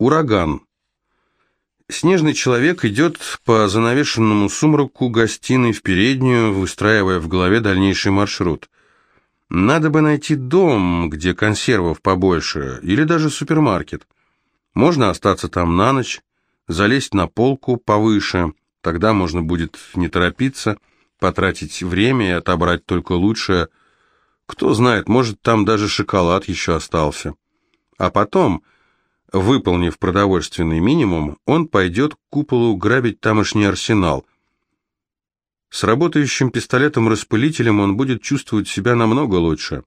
Ураган. Снежный человек идет по занавешенному сумраку гостиной в переднюю, выстраивая в голове дальнейший маршрут. Надо бы найти дом, где консервов побольше, или даже супермаркет. Можно остаться там на ночь, залезть на полку повыше, тогда можно будет не торопиться, потратить время и отобрать только лучшее. Кто знает, может, там даже шоколад еще остался. А потом Выполнив продовольственный минимум, он пойдет к куполу грабить тамошний арсенал. С работающим пистолетом-распылителем он будет чувствовать себя намного лучше.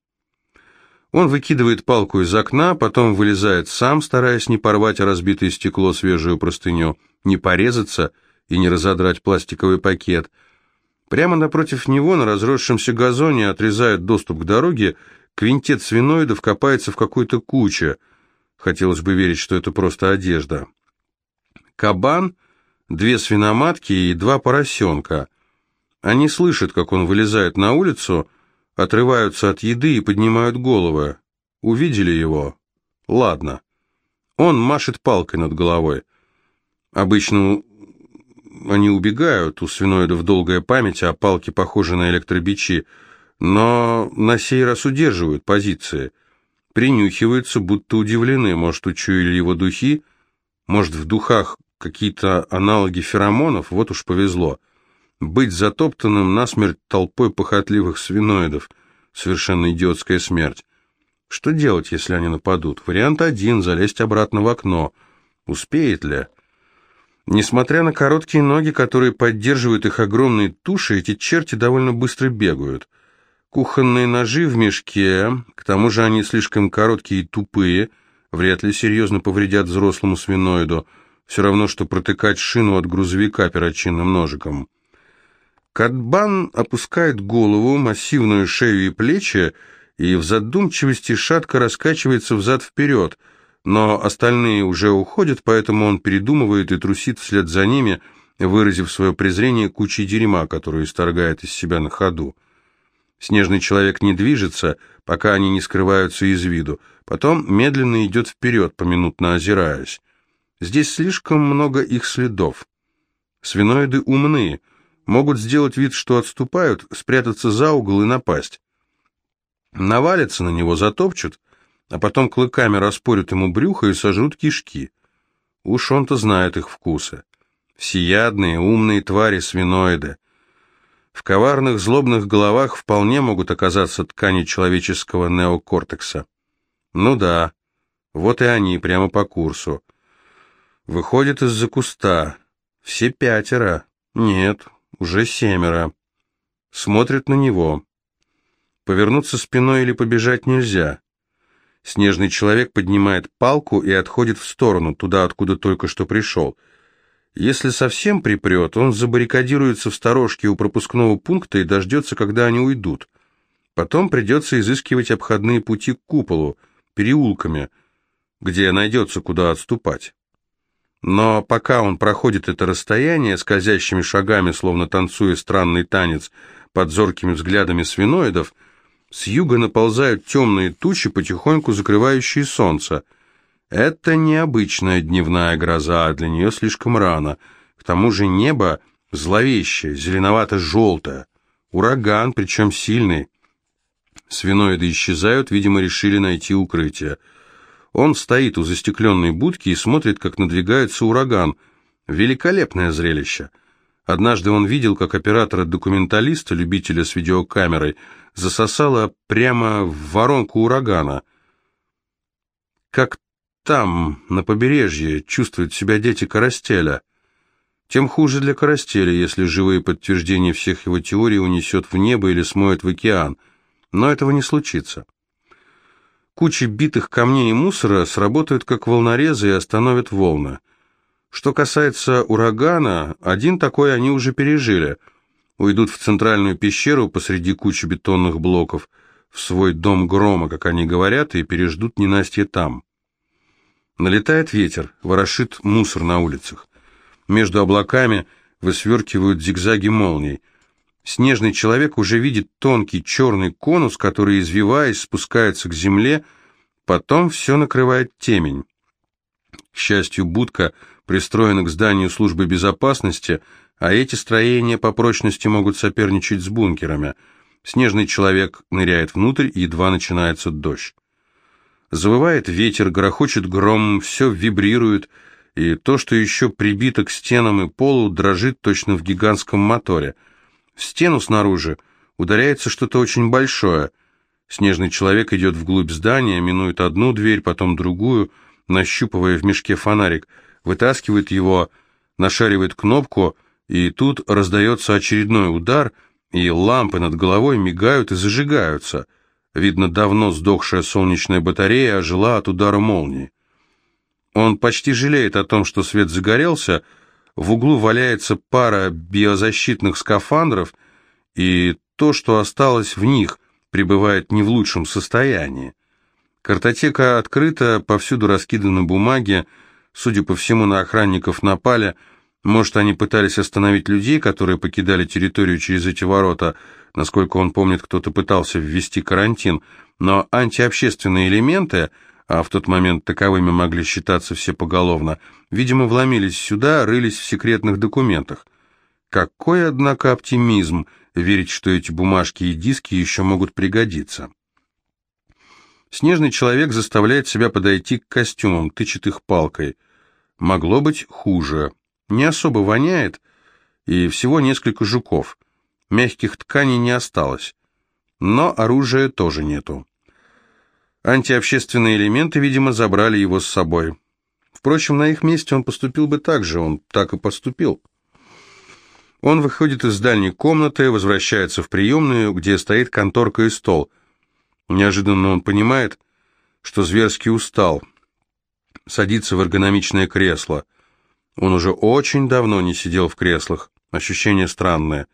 Он выкидывает палку из окна, потом вылезает сам, стараясь не порвать разбитое стекло свежую простыню, не порезаться и не разодрать пластиковый пакет. Прямо напротив него на разросшемся газоне отрезает доступ к дороге, квинтет свиноидов копается в какой-то куче – Хотелось бы верить, что это просто одежда. Кабан, две свиноматки и два поросенка. Они слышат, как он вылезает на улицу, отрываются от еды и поднимают головы. Увидели его? Ладно. Он машет палкой над головой. Обычно они убегают, у свиноидов долгая память, а палки похожи на электробичи, но на сей раз удерживают позиции – принюхиваются, будто удивлены, может, учуяли его духи, может, в духах какие-то аналоги феромонов, вот уж повезло. Быть затоптанным насмерть толпой похотливых свиноидов — совершенно идиотская смерть. Что делать, если они нападут? Вариант один — залезть обратно в окно. Успеет ли? Несмотря на короткие ноги, которые поддерживают их огромные туши, эти черти довольно быстро бегают — Кухонные ножи в мешке, к тому же они слишком короткие и тупые, вряд ли серьезно повредят взрослому свиноиду, все равно, что протыкать шину от грузовика перочинным ножиком. Катбан опускает голову, массивную шею и плечи, и в задумчивости шатко раскачивается взад-вперед, но остальные уже уходят, поэтому он передумывает и трусит вслед за ними, выразив свое презрение кучей дерьма, которую исторгает из себя на ходу. Снежный человек не движется, пока они не скрываются из виду. Потом медленно идет вперед, поминутно озираясь. Здесь слишком много их следов. Свиноиды умны, могут сделать вид, что отступают, спрятаться за угол и напасть. Навалятся на него, затопчут, а потом клыками распорят ему брюхо и сожрут кишки. Уж он-то знает их вкусы. Всеядные, умные твари свиноиды. В коварных, злобных головах вполне могут оказаться ткани человеческого неокортекса. Ну да, вот и они, прямо по курсу. Выходят из-за куста. Все пятеро. Нет, уже семеро. Смотрят на него. Повернуться спиной или побежать нельзя. Снежный человек поднимает палку и отходит в сторону, туда, откуда только что пришел — если совсем припрет, он забаррикадируется в сторожке у пропускного пункта и дождется, когда они уйдут. Потом придется изыскивать обходные пути к куполу, переулками, где найдется куда отступать. Но пока он проходит это расстояние, скользящими шагами, словно танцуя странный танец, под зоркими взглядами свиноидов, с юга наползают темные тучи, потихоньку закрывающие солнце — это необычная дневная гроза, для нее слишком рано. К тому же небо зловещее, зеленовато-желтое. Ураган, причем сильный. Свиноиды исчезают, видимо, решили найти укрытие. Он стоит у застекленной будки и смотрит, как надвигается ураган. Великолепное зрелище. Однажды он видел, как оператора-документалиста, любителя с видеокамерой, засосало прямо в воронку урагана. Как там, на побережье, чувствуют себя дети Карастеля. Тем хуже для Карастеля, если живые подтверждения всех его теорий унесет в небо или смоет в океан. Но этого не случится. Кучи битых камней и мусора сработают как волнорезы и остановят волны. Что касается урагана, один такой они уже пережили. Уйдут в центральную пещеру посреди кучи бетонных блоков, в свой дом грома, как они говорят, и переждут ненастье там. Налетает ветер, ворошит мусор на улицах. Между облаками высверкивают зигзаги молний. Снежный человек уже видит тонкий черный конус, который, извиваясь, спускается к земле, потом все накрывает темень. К счастью, будка пристроена к зданию службы безопасности, а эти строения по прочности могут соперничать с бункерами. Снежный человек ныряет внутрь, и едва начинается дождь. Завывает ветер, грохочет гром, все вибрирует, и то, что еще прибито к стенам и полу, дрожит точно в гигантском моторе. В стену снаружи ударяется что-то очень большое. Снежный человек идет вглубь здания, минует одну дверь, потом другую, нащупывая в мешке фонарик, вытаскивает его, нашаривает кнопку, и тут раздается очередной удар, и лампы над головой мигают и зажигаются. Видно, давно сдохшая солнечная батарея ожила от удара молнии. Он почти жалеет о том, что свет загорелся, в углу валяется пара биозащитных скафандров, и то, что осталось в них, пребывает не в лучшем состоянии. Картотека открыта, повсюду раскиданы бумаги, судя по всему, на охранников напали. Может, они пытались остановить людей, которые покидали территорию через эти ворота. Насколько он помнит, кто-то пытался ввести карантин. Но антиобщественные элементы а в тот момент таковыми могли считаться все поголовно, видимо, вломились сюда, рылись в секретных документах. Какой, однако, оптимизм верить, что эти бумажки и диски еще могут пригодиться. Снежный человек заставляет себя подойти к костюмам, тычет их палкой. Могло быть хуже. Не особо воняет, и всего несколько жуков. Мягких тканей не осталось. Но оружия тоже нету. Антиобщественные элементы, видимо, забрали его с собой. Впрочем, на их месте он поступил бы так же, он так и поступил. Он выходит из дальней комнаты, возвращается в приемную, где стоит конторка и стол. Неожиданно он понимает, что зверски устал. Садится в эргономичное кресло. Он уже очень давно не сидел в креслах. Ощущение странное.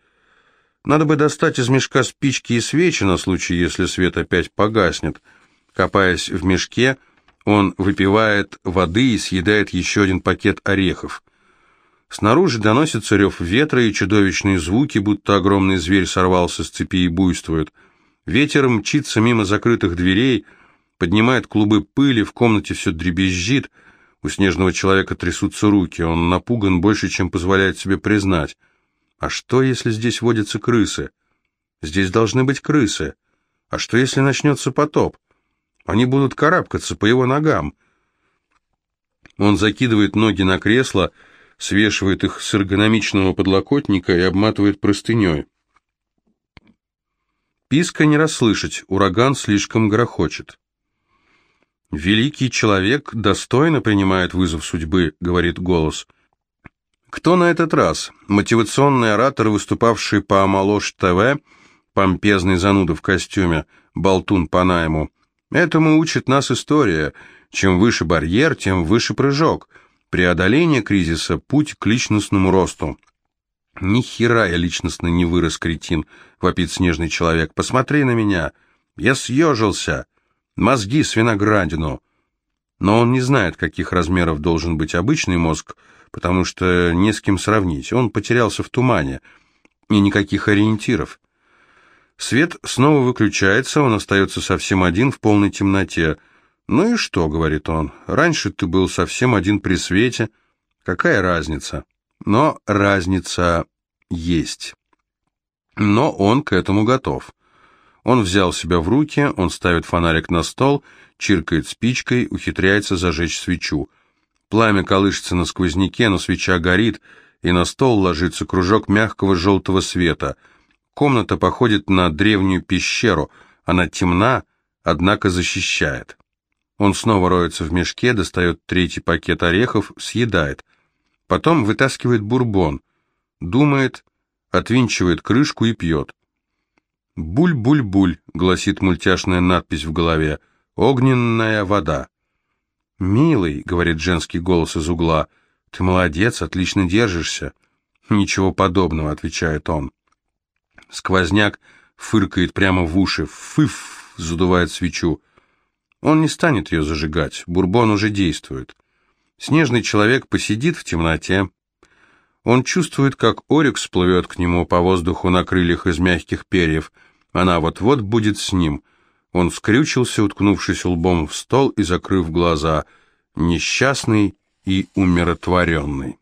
Надо бы достать из мешка спички и свечи на случай, если свет опять погаснет — Копаясь в мешке, он выпивает воды и съедает еще один пакет орехов. Снаружи доносится рев ветра и чудовищные звуки, будто огромный зверь сорвался с цепи и буйствует. Ветер мчится мимо закрытых дверей, поднимает клубы пыли, в комнате все дребезжит, у снежного человека трясутся руки, он напуган больше, чем позволяет себе признать. А что, если здесь водятся крысы? Здесь должны быть крысы. А что, если начнется потоп? Они будут карабкаться по его ногам. Он закидывает ноги на кресло, свешивает их с эргономичного подлокотника и обматывает простыней. Писка не расслышать, ураган слишком грохочет. «Великий человек достойно принимает вызов судьбы», — говорит голос. «Кто на этот раз? Мотивационный оратор, выступавший по Амалош ТВ, помпезный зануда в костюме, болтун по найму, Этому учит нас история. Чем выше барьер, тем выше прыжок. Преодоление кризиса – путь к личностному росту. «Ни хера я личностно не вырос, кретин», — вопит снежный человек. «Посмотри на меня. Я съежился. Мозги с виноградину». Но он не знает, каких размеров должен быть обычный мозг, потому что не с кем сравнить. Он потерялся в тумане. И никаких ориентиров. Свет снова выключается, он остается совсем один в полной темноте. «Ну и что?» — говорит он. «Раньше ты был совсем один при свете. Какая разница?» Но разница есть. Но он к этому готов. Он взял себя в руки, он ставит фонарик на стол, чиркает спичкой, ухитряется зажечь свечу. Пламя колышется на сквозняке, но свеча горит, и на стол ложится кружок мягкого желтого света — Комната походит на древнюю пещеру. Она темна, однако защищает. Он снова роется в мешке, достает третий пакет орехов, съедает. Потом вытаскивает бурбон. Думает, отвинчивает крышку и пьет. «Буль-буль-буль», — гласит мультяшная надпись в голове. «Огненная вода». «Милый», — говорит женский голос из угла, — «ты молодец, отлично держишься». «Ничего подобного», — отвечает он. Сквозняк фыркает прямо в уши. Фыф! Задувает свечу. Он не станет ее зажигать. Бурбон уже действует. Снежный человек посидит в темноте. Он чувствует, как Орикс плывет к нему по воздуху на крыльях из мягких перьев. Она вот-вот будет с ним. Он скрючился, уткнувшись лбом в стол и закрыв глаза. Несчастный и умиротворенной.